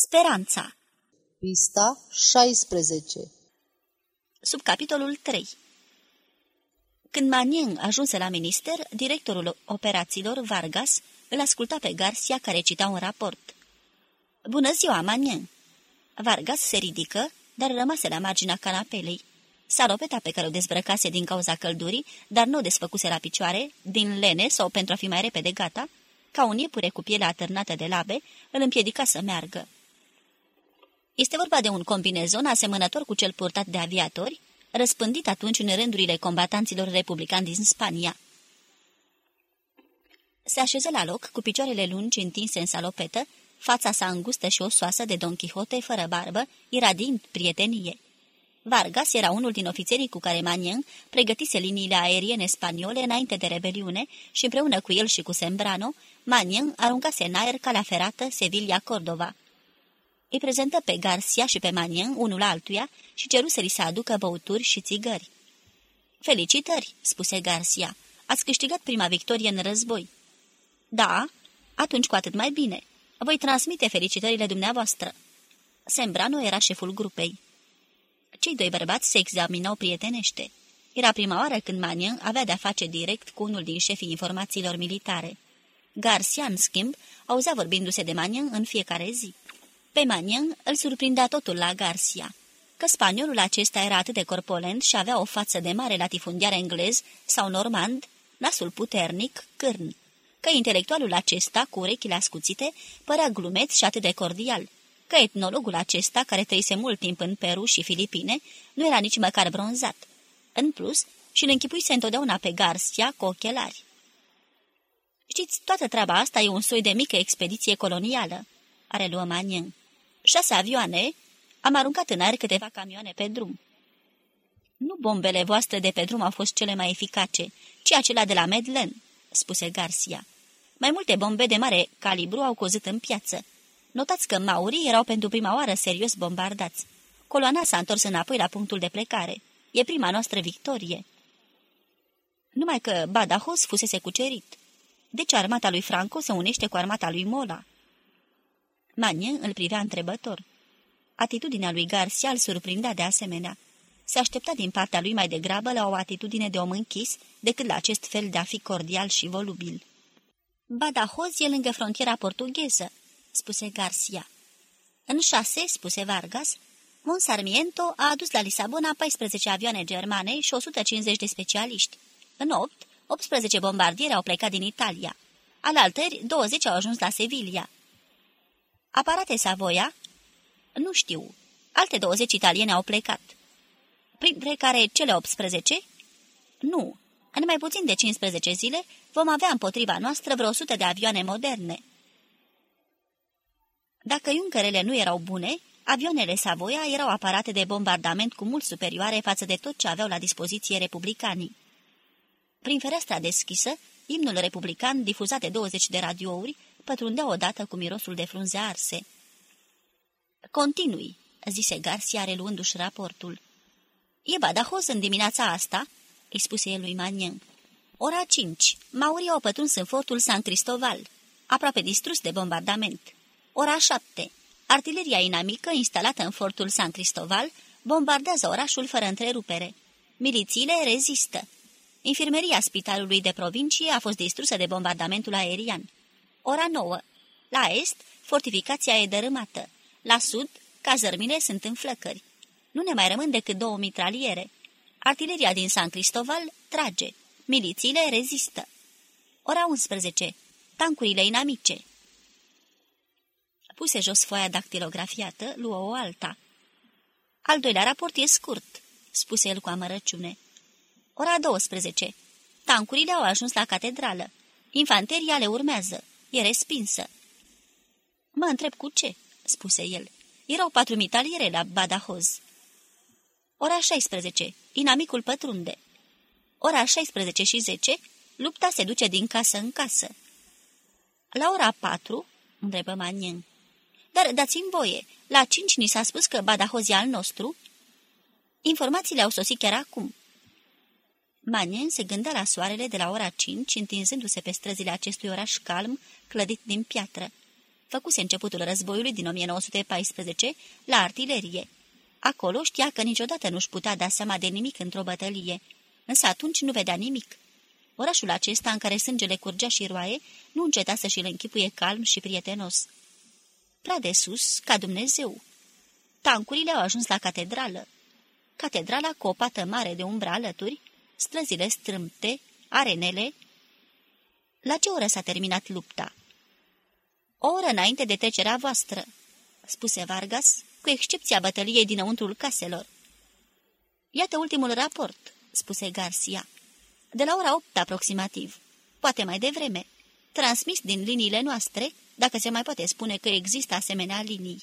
Speranța Pista 16 Subcapitolul 3 Când Manien ajunse la minister, directorul operațiilor, Vargas, îl asculta pe Garcia care cita un raport. Bună ziua, Manien!" Vargas se ridică, dar rămase la marginea canapelei. Salopeta pe care o dezbrăcase din cauza căldurii, dar nu o desfăcuse la picioare, din lene sau pentru a fi mai repede gata, ca un iepure cu pielea atârnată de labe, îl împiedica să meargă. Este vorba de un combinezon asemănător cu cel purtat de aviatori, răspândit atunci în rândurile combatanților republicani din Spania. Se așeză la loc, cu picioarele lungi întinse în salopetă, fața sa îngustă și osoasă de Don Quixote, fără barbă, iradind prietenie. Vargas era unul din ofițerii cu care Manien pregătise liniile aeriene spaniole înainte de rebeliune și împreună cu el și cu Sembrano, Manien aruncase în aer calea ferată Sevilla-Cordova. Îi prezentă pe Garcia și pe Manien unul altuia și ceru să li se aducă băuturi și țigări. Felicitări!" spuse Garcia. Ați câștigat prima victorie în război." Da, atunci cu atât mai bine. Voi transmite felicitările dumneavoastră." Sembrano era șeful grupei. Cei doi bărbați se examinau prietenește. Era prima oară când Manien avea de-a face direct cu unul din șefii informațiilor militare. Garcia, în schimb, auzea vorbindu-se de Manien în fiecare zi. Pe Manien îl surprindea totul la Garcia, că spaniolul acesta era atât de corpolent și avea o față de mare latifundiar englez sau normand, nasul puternic, cârn, că intelectualul acesta, cu urechile ascuțite, părea glumeț și atât de cordial, că etnologul acesta, care trăise mult timp în Peru și Filipine, nu era nici măcar bronzat. În plus, și îl închipuise întotdeauna pe Garcia cu ochelari. Știți, toată treaba asta e un soi de mică expediție colonială, are luă Manien. Șase avioane, am aruncat în aer câteva camioane pe drum. Nu bombele voastre de pe drum au fost cele mai eficace, ci acelea de la Medlen, spuse Garcia. Mai multe bombe de mare calibru au cozit în piață. Notați că maurii erau pentru prima oară serios bombardați. Coloana s-a întors înapoi la punctul de plecare. E prima noastră victorie. Numai că Badajoz fusese cucerit. Deci armata lui Franco se unește cu armata lui Mola. Manien îl privea întrebător. Atitudinea lui Garcia îl surprindea de asemenea. Se aștepta din partea lui mai degrabă la o atitudine de om închis decât la acest fel de a fi cordial și volubil. Badajoz e lângă frontiera portugheză, spuse Garcia. În șase, spuse Vargas, Mon Sarmiento a adus la Lisabona 14 avioane germane și 150 de specialiști. În 8, 18 bombardieri au plecat din Italia. Alaltări, 20 au ajuns la Sevilla. Aparate Savoia? Nu știu. Alte 20 italiene au plecat. Printre care cele 18? Nu. În mai puțin de 15 zile vom avea împotriva noastră vreo 100 de avioane moderne. Dacă iuncărele nu erau bune, avioanele Savoia erau aparate de bombardament cu mult superioare față de tot ce aveau la dispoziție republicanii. Prin ferestra deschisă, imnul republican, difuzat de 20 de radiouri, pătrundea odată cu mirosul de frunze arse. Continui, zise Garcia reluându-și raportul. E Badajoz în dimineața asta?" îi spuse el lui Manien. Ora cinci. Maurii au pătruns în fortul San Cristoval, aproape distrus de bombardament. Ora șapte. Artileria inamică instalată în fortul San Cristoval bombardează orașul fără întrerupere. Milițiile rezistă. Infirmeria spitalului de provincie a fost distrusă de bombardamentul aerian. Ora 9. La est, fortificația e dărâmată. La sud, cazărmile sunt în flăcări. Nu ne mai rămân decât două mitraliere. Artileria din San Cristoval trage. Milițiile rezistă. Ora 11. Tancurile inamice. Puse jos foaia dactilografiată, luă o alta. Al doilea raport e scurt, spuse el cu amărăciune. Ora 12. Tancurile au ajuns la catedrală. Infanteria le urmează. E respinsă. Mă întreb cu ce, spuse el. Erau patru mitaliere la Badajoz. Ora 16. Inamicul pătrunde. Ora 16 și 10. Lupta se duce din casă în casă. La ora 4, întrebă Manien. Dar dați-mi voie, la 5 ni s-a spus că Badajoz e al nostru? Informațiile au sosit chiar acum. Manien se gândea la soarele de la ora 5, întinzându-se pe străzile acestui oraș calm, clădit din piatră. Făcuse începutul războiului din 1914 la artilerie. Acolo știa că niciodată nu-și putea da seama de nimic într-o bătălie, însă atunci nu vedea nimic. Orașul acesta, în care sângele curgea și roaie, nu înceta să și-l închipuie calm și prietenos. Prea de sus, ca Dumnezeu. Tancurile au ajuns la catedrală. Catedrala cu o pată mare de umbră alături, străzile strâmte, arenele. La ce oră s-a terminat lupta? O oră înainte de trecerea voastră, spuse Vargas, cu excepția bătăliei dinăuntrul caselor. Iată ultimul raport, spuse Garcia. De la ora opt aproximativ, poate mai devreme, transmis din liniile noastre, dacă se mai poate spune că există asemenea linii.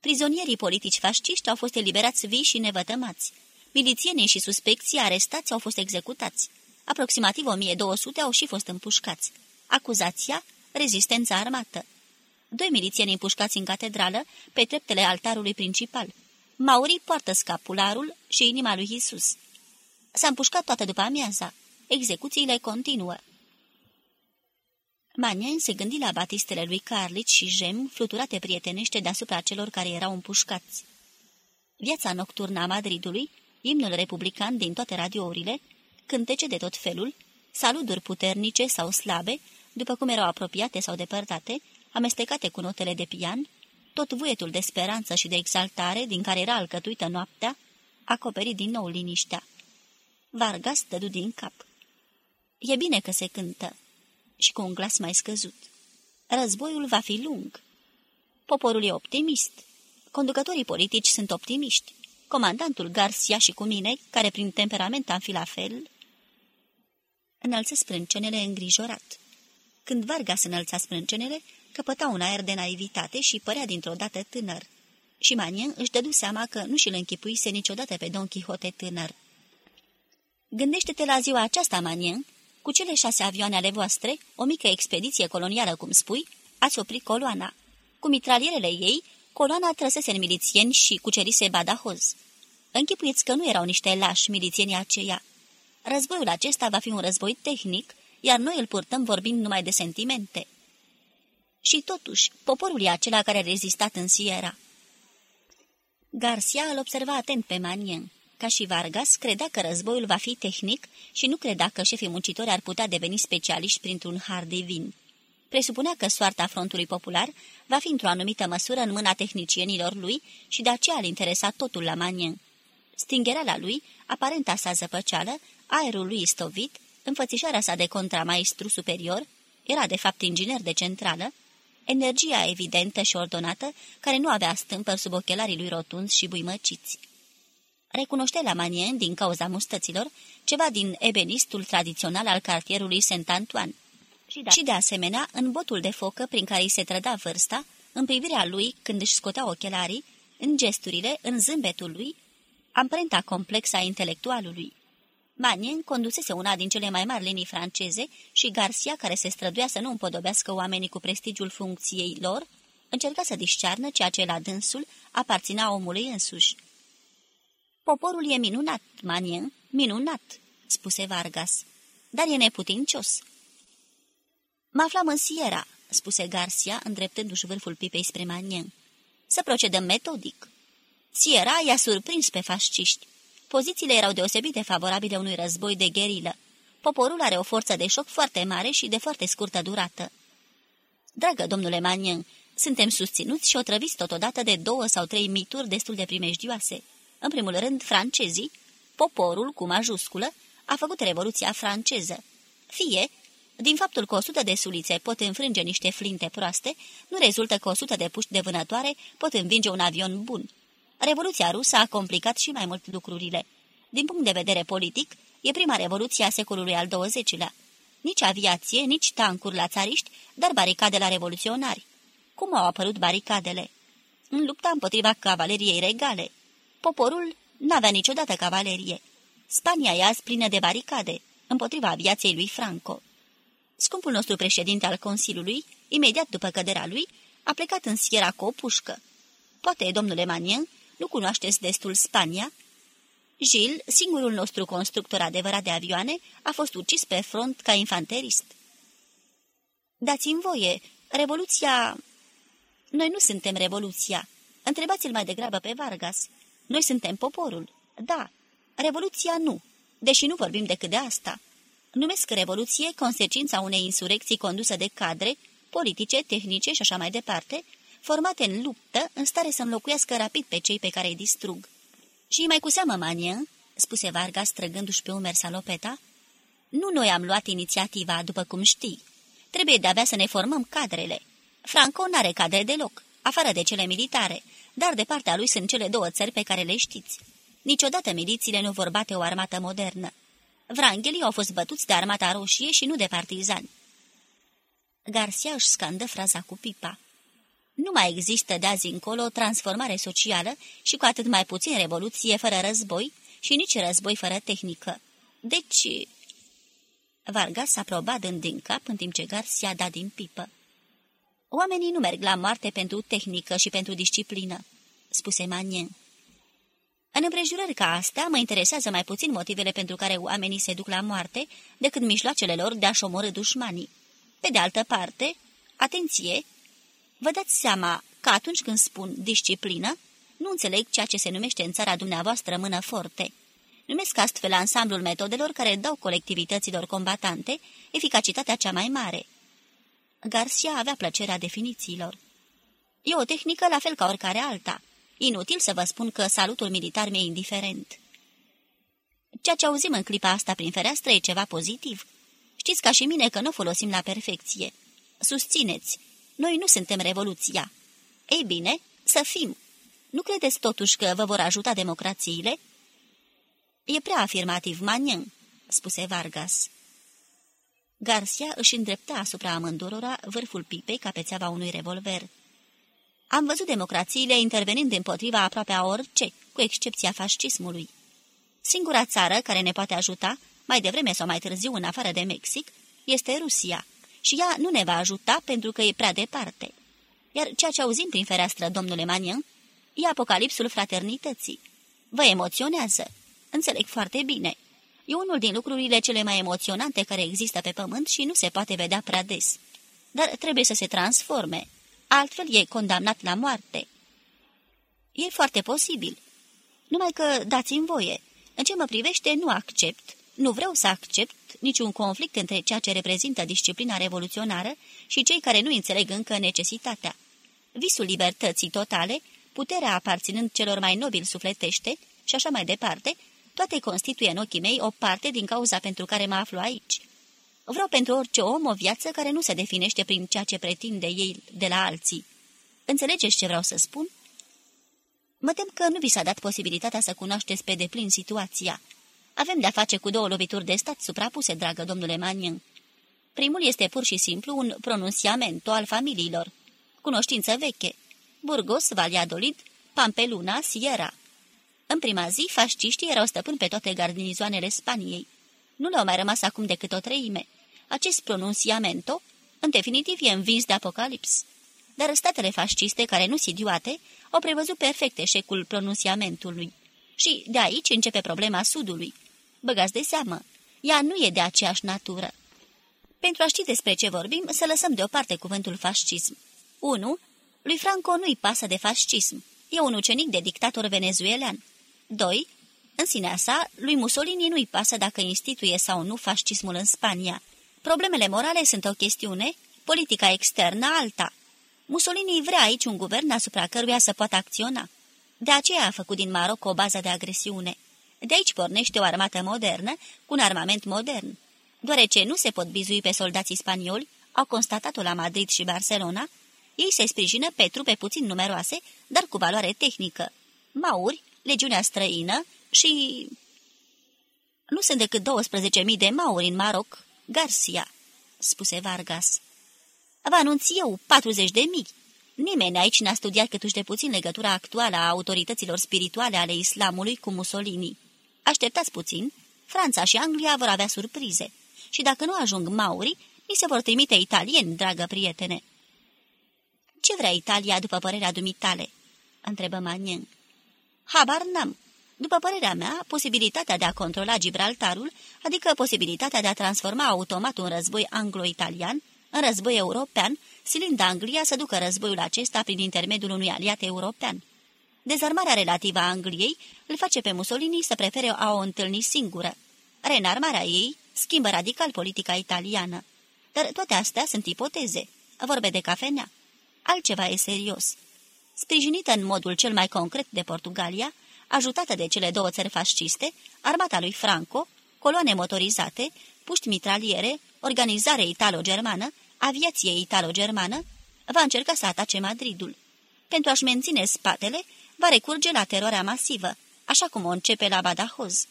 Prizonierii politici fasciști au fost eliberați vii și nevătămați. Milițienii și suspecții arestați au fost executați. Aproximativ 1200 au și fost împușcați. Acuzația? Rezistența armată. Doi milițieni împușcați în catedrală, pe treptele altarului principal. Maurii poartă scapularul și inima lui Isus. S-a împușcat toată după amiaza. Execuțiile continuă. Manien se gândi la batistele lui Carlici și Jem, fluturate prietenește deasupra celor care erau împușcați. Viața nocturnă a Madridului, imnul republican din toate radiourile, cântece de tot felul, saluduri puternice sau slabe, după cum erau apropiate sau depărtate, amestecate cu notele de pian, tot vuietul de speranță și de exaltare din care era alcătuită noaptea, acoperi din nou liniștea. Vargas dădu din cap. E bine că se cântă. Și cu un glas mai scăzut. Războiul va fi lung. Poporul e optimist. Conducătorii politici sunt optimiști. Comandantul Garcia și cu mine, care prin temperament am fi la fel... Înălță sprâncenele îngrijorat. Când Vargas înălța sprâncenele, căpăta un aer de naivitate și părea dintr-o dată tânăr. Și Manien își dădu seama că nu și-l închipuise niciodată pe Don Quixote tânăr. Gândește-te la ziua aceasta, Manien, cu cele șase avioane ale voastre, o mică expediție colonială, cum spui, ați oprit coloana. Cu mitralierele ei, coloana trăsese în milițieni și cucerise Badajoz. Închipuiți că nu erau niște lași milițienii aceia. Războiul acesta va fi un război tehnic, iar noi îl purtăm vorbind numai de sentimente. Și totuși, poporul e acela care a rezistat în Sierra. Garcia îl observa atent pe Manien. Ca și Vargas, credea că războiul va fi tehnic și nu credea că șefii muncitori ar putea deveni specialiști printr-un har divin. Presupunea că soarta frontului popular va fi într-o anumită măsură în mâna tehnicienilor lui și de aceea îl interesa totul la Manien. Stingereala lui, aparenta sa zăpăceală, aerul lui stovit, înfățișarea sa de contramaestru superior, era de fapt inginer de centrală, energia evidentă și ordonată, care nu avea stâmpări sub ochelarii lui rotunzi și buimăciți. Recunoște la Manien, din cauza mustăților, ceva din ebenistul tradițional al cartierului Saint-Antoine. Și, da. și de asemenea, în botul de focă prin care îi se trăda vârsta, în privirea lui când își scotea ochelarii, în gesturile, în zâmbetul lui, amprenta complexă a intelectualului. Manien condusese una din cele mai mari linii franceze și Garcia, care se străduia să nu împodobească oamenii cu prestigiul funcției lor, încerca să discearnă ceea ce la dânsul aparținea omului însuși. Poporul e minunat, Manien, minunat," spuse Vargas, dar e neputincios." Mă aflam în Sierra," spuse Garcia, îndreptându-și vârful pipei spre Manien. Să procedăm metodic." Sierra i-a surprins pe fasciști. Pozițiile erau deosebit de favorabile unui război de gherilă. Poporul are o forță de șoc foarte mare și de foarte scurtă durată. Dragă domnule Manien, suntem susținuți și otrăviți totodată de două sau trei mituri destul de primejdioase. În primul rând, francezii, poporul cu majusculă, a făcut Revoluția franceză. Fie, din faptul că o sută de sulițe pot înfrânge niște flinte proaste, nu rezultă că o sută de puști de vânătoare pot învinge un avion bun. Revoluția rusă a complicat și mai mult lucrurile. Din punct de vedere politic, e prima revoluție a secolului al XX-lea. Nici aviație, nici tancuri la țariști, dar baricade la revoluționari. Cum au apărut baricadele? În lupta împotriva cavaleriei regale. Poporul n-avea niciodată cavalerie. Spania e azi plină de baricade, împotriva aviației lui Franco. Scumpul nostru președinte al Consiliului, imediat după căderea lui, a plecat în Sierra cu o pușcă. Poate, domnule Manien, nu cunoașteți destul Spania? Gilles, singurul nostru constructor adevărat de avioane, a fost ucis pe front ca infanterist. Dați-mi voie, Revoluția... Noi nu suntem revoluția. Întrebați-l mai degrabă pe Vargas. Noi suntem poporul. Da, revoluția nu, deși nu vorbim decât de asta. Numesc revoluție consecința unei insurecții conduse de cadre, politice, tehnice și așa mai departe, formate în luptă, în stare să înlocuiască rapid pe cei pe care îi distrug. Și mai cu seamă, Manie, spuse Vargas străgându-și pe umer salopeta, nu noi am luat inițiativa, după cum știi. Trebuie de-abia să ne formăm cadrele. Franco n-are cadre deloc, afară de cele militare, dar de partea lui sunt cele două țări pe care le știți. Niciodată milițiile nu vor bate o armată modernă. Vranghelii au fost bătuți de armata roșie și nu de partizani. Garcia își scandă fraza cu pipa. Nu mai există de azi încolo transformare socială și cu atât mai puțin revoluție fără război și nici război fără tehnică. Deci... Vargas aproba dând din cap în timp ce Garcia da din pipă. Oamenii nu merg la moarte pentru tehnică și pentru disciplină, spuse Manien. În împrejurări ca astea, mă interesează mai puțin motivele pentru care oamenii se duc la moarte decât mijloacele lor de a-și omorâ dușmanii. Pe de altă parte, atenție, vă dați seama că atunci când spun disciplină, nu înțeleg ceea ce se numește în țara dumneavoastră mână forte. Numesc astfel ansamblul metodelor care dau colectivităților combatante eficacitatea cea mai mare. Garcia avea plăcerea definițiilor. E o tehnică la fel ca oricare alta. Inutil să vă spun că salutul militar mi-e indiferent. Ceea ce auzim în clipa asta prin fereastră e ceva pozitiv. Știți ca și mine că nu folosim la perfecție. Susțineți, noi nu suntem revoluția. Ei bine, să fim. Nu credeți totuși că vă vor ajuta democrațiile? E prea afirmativ, Manien, spuse Vargas. Garcia își îndrepta asupra amândurora vârful pipei ca pe țeava unui revolver. Am văzut democrațiile intervenind împotriva aproape a orice, cu excepția fascismului. Singura țară care ne poate ajuta, mai devreme sau mai târziu în afară de Mexic, este Rusia, și ea nu ne va ajuta pentru că e prea departe. Iar ceea ce auzim prin fereastră, domnule Manian, e apocalipsul fraternității. Vă emoționează. Înțeleg foarte bine. E unul din lucrurile cele mai emoționante care există pe pământ și nu se poate vedea prea des. Dar trebuie să se transforme altfel e condamnat la moarte. E foarte posibil. Numai că dați-mi voie. În ce mă privește, nu accept, nu vreau să accept niciun conflict între ceea ce reprezintă disciplina revoluționară și cei care nu înțeleg încă necesitatea. Visul libertății totale, puterea aparținând celor mai nobili sufletește și așa mai departe, toate constituie în ochii mei o parte din cauza pentru care mă aflu aici. Vreau pentru orice om o viață care nu se definește prin ceea ce pretinde ei de la alții. Înțelegeți ce vreau să spun? Mă tem că nu vi s-a dat posibilitatea să cunoașteți pe deplin situația. Avem de-a face cu două lovituri de stat suprapuse, dragă domnule Manion. Primul este pur și simplu un pronunțiament al familiilor. Cunoștință veche. Burgos, Valladolid, Pampeluna, Sierra. În prima zi, fasciștii erau stăpâni pe toate garnizoanele Spaniei. Nu le-au mai rămas acum decât o treime acest pronunțiamento, în definitiv, e învins de apocalips. Dar statele fasciste, care nu idiote, au prevăzut perfect eșecul pronunțiamentului. Și de aici începe problema Sudului. Băgați de seamă, ea nu e de aceeași natură. Pentru a ști despre ce vorbim, să lăsăm deoparte cuvântul fascism. 1. Lui Franco nu-i pasă de fascism. E un ucenic de dictator venezuelan. 2. În sinea sa, lui Mussolini nu-i pasă dacă instituie sau nu fascismul în Spania. Problemele morale sunt o chestiune, politica externă alta. Mussolini vrea aici un guvern asupra căruia să poată acționa. De aceea a făcut din Maroc o bază de agresiune. De aici pornește o armată modernă, cu un armament modern. Deoarece nu se pot bizui pe soldații spanioli, au constatat-o la Madrid și Barcelona, ei se sprijină pe trupe puțin numeroase, dar cu valoare tehnică. Mauri, legiunea străină și... Nu sunt decât 12.000 de mauri în Maroc, Garcia, spuse Vargas. Vă anunț eu, 40 de mii. Nimeni aici n-a studiat câtuși de puțin legătura actuală a autorităților spirituale ale islamului cu Mussolini. Așteptați puțin, Franța și Anglia vor avea surprize. Și dacă nu ajung mauri, mi se vor trimite italieni, dragă prietene. Ce vrea Italia după părerea dumitale?" întrebă Manien. Habar n-am. După părerea mea, posibilitatea de a controla Gibraltarul, adică posibilitatea de a transforma automat un război anglo-italian în război european, silind Anglia să ducă războiul acesta prin intermediul unui aliat european. Dezarmarea relativă a Angliei îl face pe Mussolini să prefere a o întâlni singură. Renarmarea ei schimbă radical politica italiană. Dar toate astea sunt ipoteze, vorbe de cafenea. Altceva e serios. Sprijinită în modul cel mai concret de Portugalia, ajutată de cele două țări fasciste, armata lui Franco, coloane motorizate, puști mitraliere, organizare italo-germană, aviație italo-germană, va încerca să atace Madridul. Pentru a-și menține spatele, va recurge la teroarea masivă, așa cum o începe la Badajoz.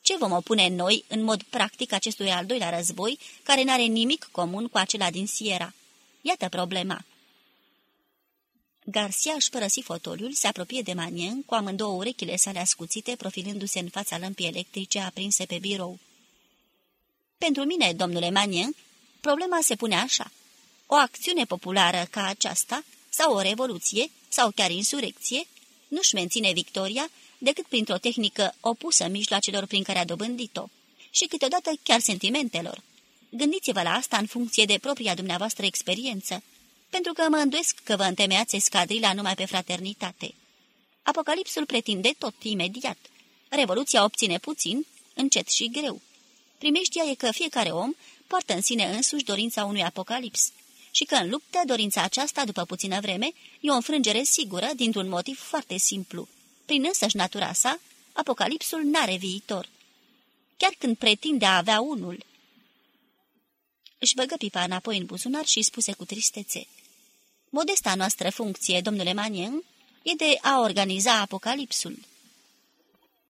Ce vom opune noi în mod practic acestui al doilea război, care n-are nimic comun cu acela din Sierra? Iată problema. Garcia își părăsi fotoliul, se apropie de Manien, cu amândouă urechile sale ascuțite, profilându-se în fața lămpii electrice aprinse pe birou. Pentru mine, domnule Manien, problema se pune așa. O acțiune populară ca aceasta, sau o revoluție, sau chiar insurecție, nu-și menține victoria decât printr-o tehnică opusă mijloacelor prin care a dobândit-o și câteodată chiar sentimentelor. Gândiți-vă la asta în funcție de propria dumneavoastră experiență, pentru că mă îndoiesc că vă întemeiați escadrila numai pe fraternitate. Apocalipsul pretinde tot imediat. Revoluția obține puțin, încet și greu. Primeștia e că fiecare om poartă în sine însuși dorința unui apocalips și că în luptă dorința aceasta, după puțină vreme, e o înfrângere sigură dintr-un motiv foarte simplu. Prin însăși natura sa, apocalipsul n-are viitor. Chiar când pretinde a avea unul. Își băgă pipa înapoi în buzunar și spuse cu tristețe. Modesta noastră funcție, domnule Manien, e de a organiza apocalipsul.